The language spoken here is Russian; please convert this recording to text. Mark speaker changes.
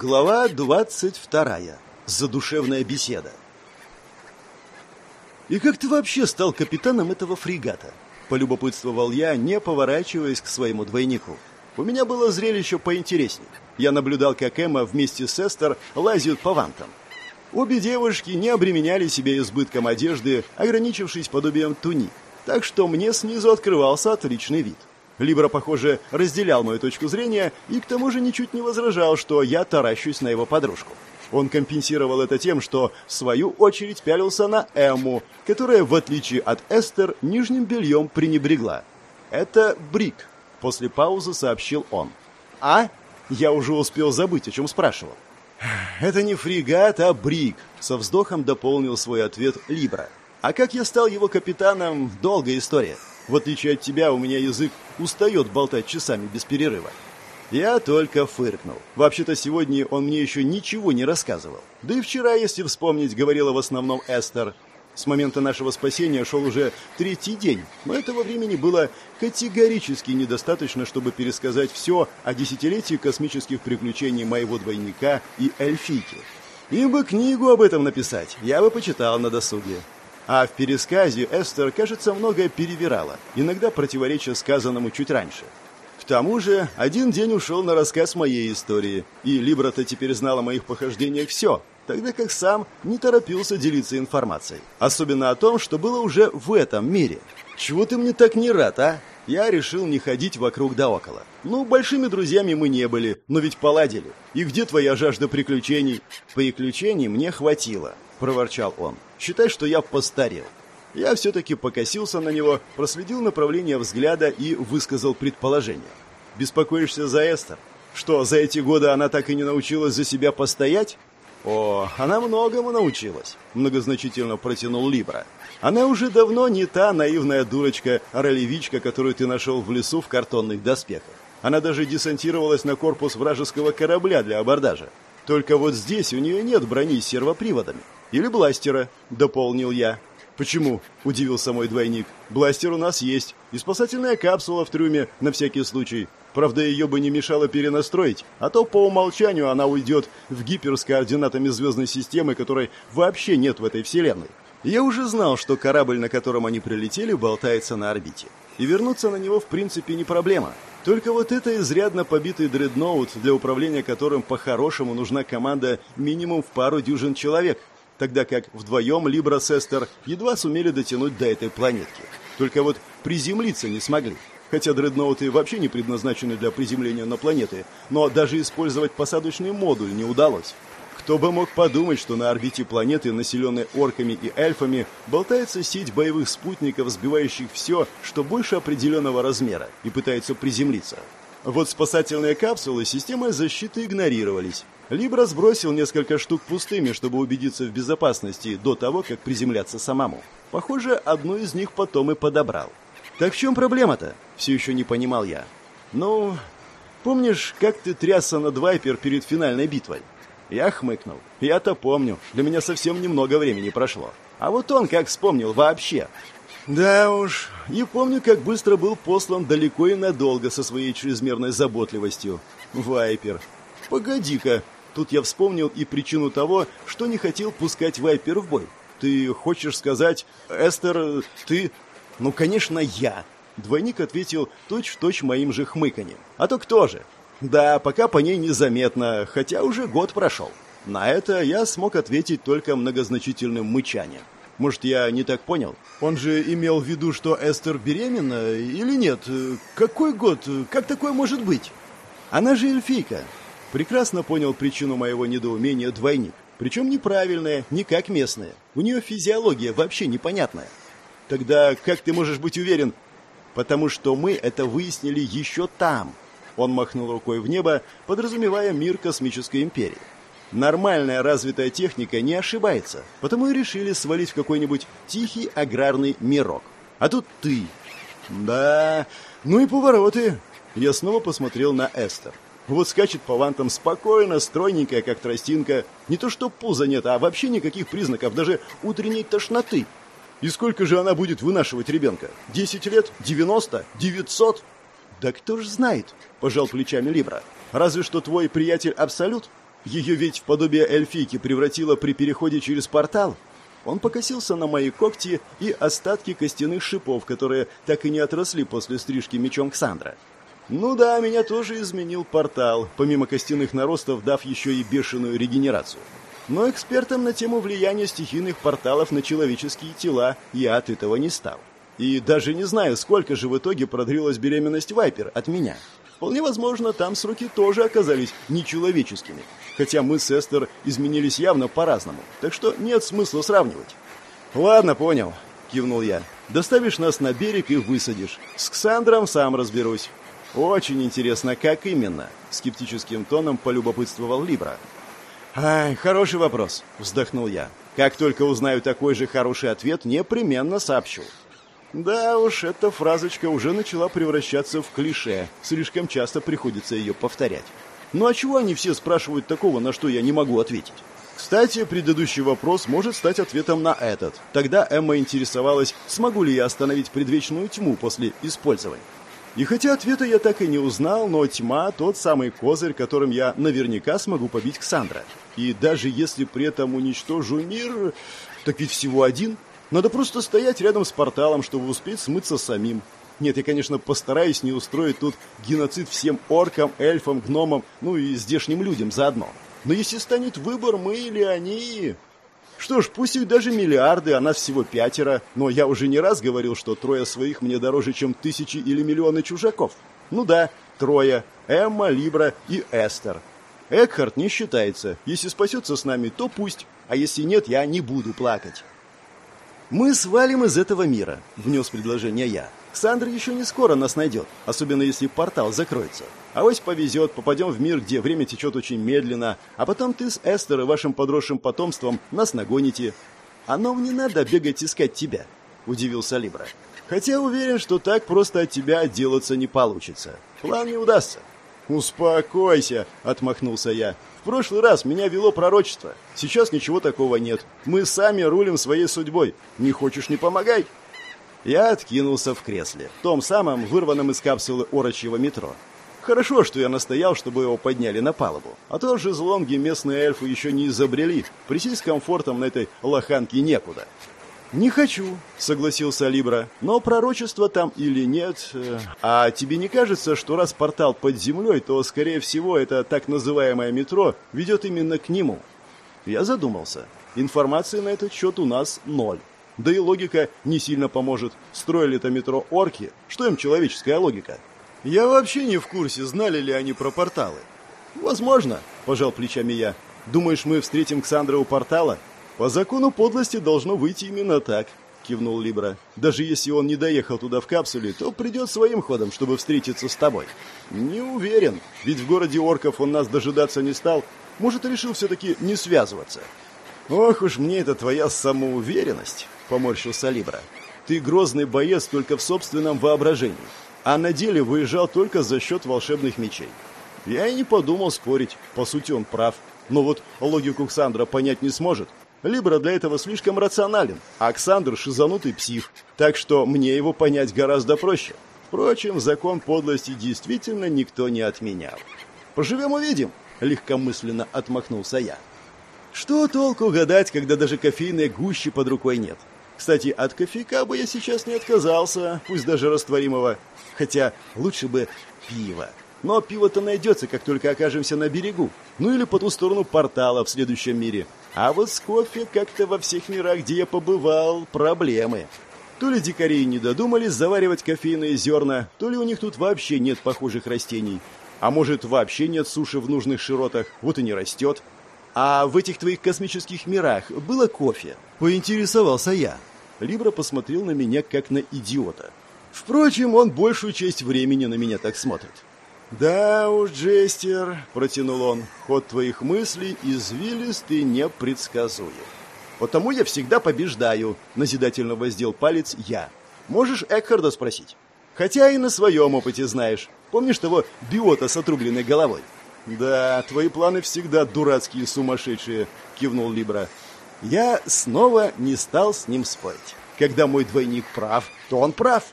Speaker 1: Глава 22. Задушевная беседа. «И как ты вообще стал капитаном этого фрегата?» – полюбопытствовал я, не поворачиваясь к своему двойнику. У меня было зрелище поинтереснее. Я наблюдал, как Эмма вместе с Эстер лазят по вантам. Обе девушки не обременяли себя избытком одежды, ограничившись подобием туник, так что мне снизу открывался отличный вид. Либра, похоже, разделял мою точку зрения и к тому же ничуть не возражал, что я таращусь на его подружку. Он компенсировал это тем, что в свою очередь пялился на Эмму, которая, в отличие от Эстер, нижним бельем пренебрегла. «Это Брик», — после паузы сообщил он. «А?» Я уже успел забыть, о чем спрашивал. «Это не фрегат, а Брик», — со вздохом дополнил свой ответ Либра. «А как я стал его капитаном — долгая история. В отличие от тебя, у меня язык устает болтать часами без перерыва. Я только фыркнул. Вообще-то сегодня он мне еще ничего не рассказывал. Да и вчера, если вспомнить, говорила в основном Эстер. С момента нашего спасения шел уже третий день, но этого времени было категорически недостаточно, чтобы пересказать все о десятилетии космических приключений моего двойника и эльфийки. Им бы книгу об этом написать, я бы почитал на досуге. А в пересказе Эстер, кажется, многое перевирала, иногда противореча сказанному чуть раньше. К тому же, один день ушел на рассказ моей истории, и Либрата теперь знал о моих похождениях все, тогда как сам не торопился делиться информацией. Особенно о том, что было уже в этом мире. Чего ты мне так не рад, а? Я решил не ходить вокруг да около. Ну, большими друзьями мы не были, но ведь поладили. И где твоя жажда приключений? Приключений мне хватило, проворчал он. Считай, что я постарел. Я все-таки покосился на него, проследил направление взгляда и высказал предположение. «Беспокоишься за Эстер? Что, за эти годы она так и не научилась за себя постоять?» «О, она многому научилась», — многозначительно протянул Либра. «Она уже давно не та наивная дурочка-ролевичка, которую ты нашел в лесу в картонных доспехах. Она даже десантировалась на корпус вражеского корабля для абордажа. Только вот здесь у нее нет брони с сервоприводами. Или бластера», — дополнил я. «Почему?» – удивился мой двойник. «Бластер у нас есть, и спасательная капсула в трюме на всякий случай. Правда, ее бы не мешало перенастроить, а то по умолчанию она уйдет в гипер с координатами звездной системы, которой вообще нет в этой вселенной. Я уже знал, что корабль, на котором они прилетели, болтается на орбите. И вернуться на него в принципе не проблема. Только вот это изрядно побитый дредноут, для управления которым по-хорошему нужна команда минимум в пару дюжин человек – тогда как вдвоем Либра с Эстер едва сумели дотянуть до этой планетки. Только вот приземлиться не смогли. Хотя дредноуты вообще не предназначены для приземления на планеты, но даже использовать посадочный модуль не удалось. Кто бы мог подумать, что на орбите планеты, населенной орками и эльфами, болтается сеть боевых спутников, сбивающих все, что больше определенного размера, и пытается приземлиться. Вот спасательные капсулы системой защиты игнорировались. Либра сбросил несколько штук пустыми, чтобы убедиться в безопасности до того, как приземляться самому. Похоже, одну из них потом и подобрал. Так в чем проблема-то? Все еще не понимал я. Ну, помнишь, как ты трясся над Вайпер перед финальной битвой? Я хмыкнул. Я-то помню. Для меня совсем немного времени прошло. А вот он как вспомнил вообще. Да уж, не помню, как быстро был послан далеко и надолго со своей чрезмерной заботливостью. Вайпер. Погоди-ка, тут я вспомнил и причину того, что не хотел пускать Вайпер в бой. Ты хочешь сказать, Эстер, ты... Ну, конечно, я. Двойник ответил точь-в-точь -точь моим же хмыканьем. А то кто же? Да, пока по ней незаметно, хотя уже год прошел. На это я смог ответить только многозначительным мычанием. Может, я не так понял? Он же имел в виду, что Эстер беременна или нет? Какой год? Как такое может быть? Она же эльфийка. Прекрасно понял причину моего недоумения двойник. Причем неправильная, не как местная. У нее физиология вообще непонятная. Тогда как ты можешь быть уверен? Потому что мы это выяснили еще там. Он махнул рукой в небо, подразумевая мир космической империи. Нормальная развитая техника не ошибается, потому и решили свалить в какой-нибудь тихий аграрный мирок. А тут ты. Да, ну и повороты. Я снова посмотрел на Эстер. Вот скачет по вантам спокойно, стройненькая, как тростинка. Не то что пуза нет, а вообще никаких признаков, даже утренней тошноты. И сколько же она будет вынашивать ребенка? Десять лет? Девяносто? Девятьсот? Да кто ж знает, пожал плечами Либра. Разве что твой приятель Абсолют Ее ведь в подобие эльфийки превратило при переходе через портал. Он покосился на мои когти и остатки костяных шипов, которые так и не отросли после стрижки мечом Ксандра. Ну да, меня тоже изменил портал, помимо костяных наростов, дав еще и бешеную регенерацию. Но экспертом на тему влияния стихийных порталов на человеческие тела я от этого не стал. И даже не знаю, сколько же в итоге продлилась беременность Вайпер от меня. Вполне возможно, там сроки тоже оказались нечеловеческими. Хотя мы с Эстер изменились явно по-разному, так что нет смысла сравнивать. «Ладно, понял», — кивнул я. «Доставишь нас на берег и высадишь. С Ксандром сам разберусь». «Очень интересно, как именно?» — скептическим тоном полюбопытствовал Либра. «Ай, хороший вопрос», — вздохнул я. «Как только узнаю такой же хороший ответ, непременно сообщу». Да уж, эта фразочка уже начала превращаться в клише. Слишком часто приходится ее повторять. Ну а чего они все спрашивают такого, на что я не могу ответить? Кстати, предыдущий вопрос может стать ответом на этот. Тогда Эмма интересовалась, смогу ли я остановить предвечную тьму после использования. И хотя ответа я так и не узнал, но тьма – тот самый козырь, которым я наверняка смогу побить Ксандра. И даже если при этом уничтожу мир, так ведь всего один – надо просто стоять рядом с порталом, чтобы успеть смыться самим. Нет, я, конечно, постараюсь не устроить тут геноцид всем оркам, эльфам, гномам, ну и здешним людям заодно. Но если станет выбор, мы или они... Что ж, пусть их даже миллиарды, а нас всего пятеро, но я уже не раз говорил, что трое своих мне дороже, чем тысячи или миллионы чужаков. Ну да, трое. Эмма, Либра и Эстер. Экхард не считается. Если спасется с нами, то пусть. А если нет, я не буду плакать. «Мы свалим из этого мира», — внес предложение я. «Ксандр еще не скоро нас найдет, особенно если портал закроется. А вось повезет, попадем в мир, где время течет очень медленно, а потом ты с Эстер и вашим подросшим потомством нас нагоните. А нам не надо бегать искать тебя», — удивился Либра. «Хотя уверен, что так просто от тебя отделаться не получится. План не удастся». «Успокойся», — отмахнулся я прошлый раз меня вело пророчество. Сейчас ничего такого нет. Мы сами рулим своей судьбой. Не хочешь – не помогай». Я откинулся в кресле, том самом, вырванном из капсулы орочьего метро. Хорошо, что я настоял, чтобы его подняли на палубу. А то жезлонги местные эльфы еще не изобрели. Присесть с комфортом на этой лоханке некуда. «Не хочу», — согласился Либра. «Но пророчество там или нет... Э, а тебе не кажется, что раз портал под землей, то, скорее всего, это так называемое метро ведет именно к нему?» Я задумался. Информации на этот счет у нас ноль. Да и логика не сильно поможет. Строили это метро орки. Что им человеческая логика? Я вообще не в курсе, знали ли они про порталы. «Возможно», — пожал плечами я. «Думаешь, мы встретим Ксандра у портала?» «По закону подлости должно выйти именно так», — кивнул Либра. «Даже если он не доехал туда в капсуле, то придет своим ходом, чтобы встретиться с тобой». «Не уверен, ведь в городе орков он нас дожидаться не стал. Может, решил все-таки не связываться». «Ох уж мне это твоя самоуверенность», — поморщился Либра. «Ты грозный боец только в собственном воображении, а на деле выезжал только за счет волшебных мечей». Я и не подумал спорить, по сути он прав. Но вот логику Ксандра понять не сможет, Либра для этого слишком рационален, а Оксандр шизанутый псих, так что мне его понять гораздо проще. Впрочем, закон подлости действительно никто не отменял. «Поживем увидим», — легкомысленно отмахнулся я. Что толку гадать, когда даже кофейной гущи под рукой нет? Кстати, от кофейка бы я сейчас не отказался, пусть даже растворимого. Хотя лучше бы пиво. Но пиво-то найдется, как только окажемся на берегу. Ну или по ту сторону портала в следующем мире. А вот с кофе как-то во всех мирах, где я побывал, проблемы. То ли дикари не додумались заваривать кофейные зерна, то ли у них тут вообще нет похожих растений. А может, вообще нет суши в нужных широтах, вот и не растет. А в этих твоих космических мирах было кофе? Поинтересовался я. Либра посмотрел на меня как на идиота. Впрочем, он большую часть времени на меня так смотрит. «Да уж, Джестер», — протянул он, — «ход твоих мыслей извилист и непредсказуем. Потому я всегда побеждаю», — назидательно воздел палец я. «Можешь Экхарда спросить? Хотя и на своем опыте знаешь. Помнишь того биота с отрубленной головой?» «Да, твои планы всегда дурацкие и сумасшедшие», — кивнул Либра. Я снова не стал с ним спорить. Когда мой двойник прав, то он прав.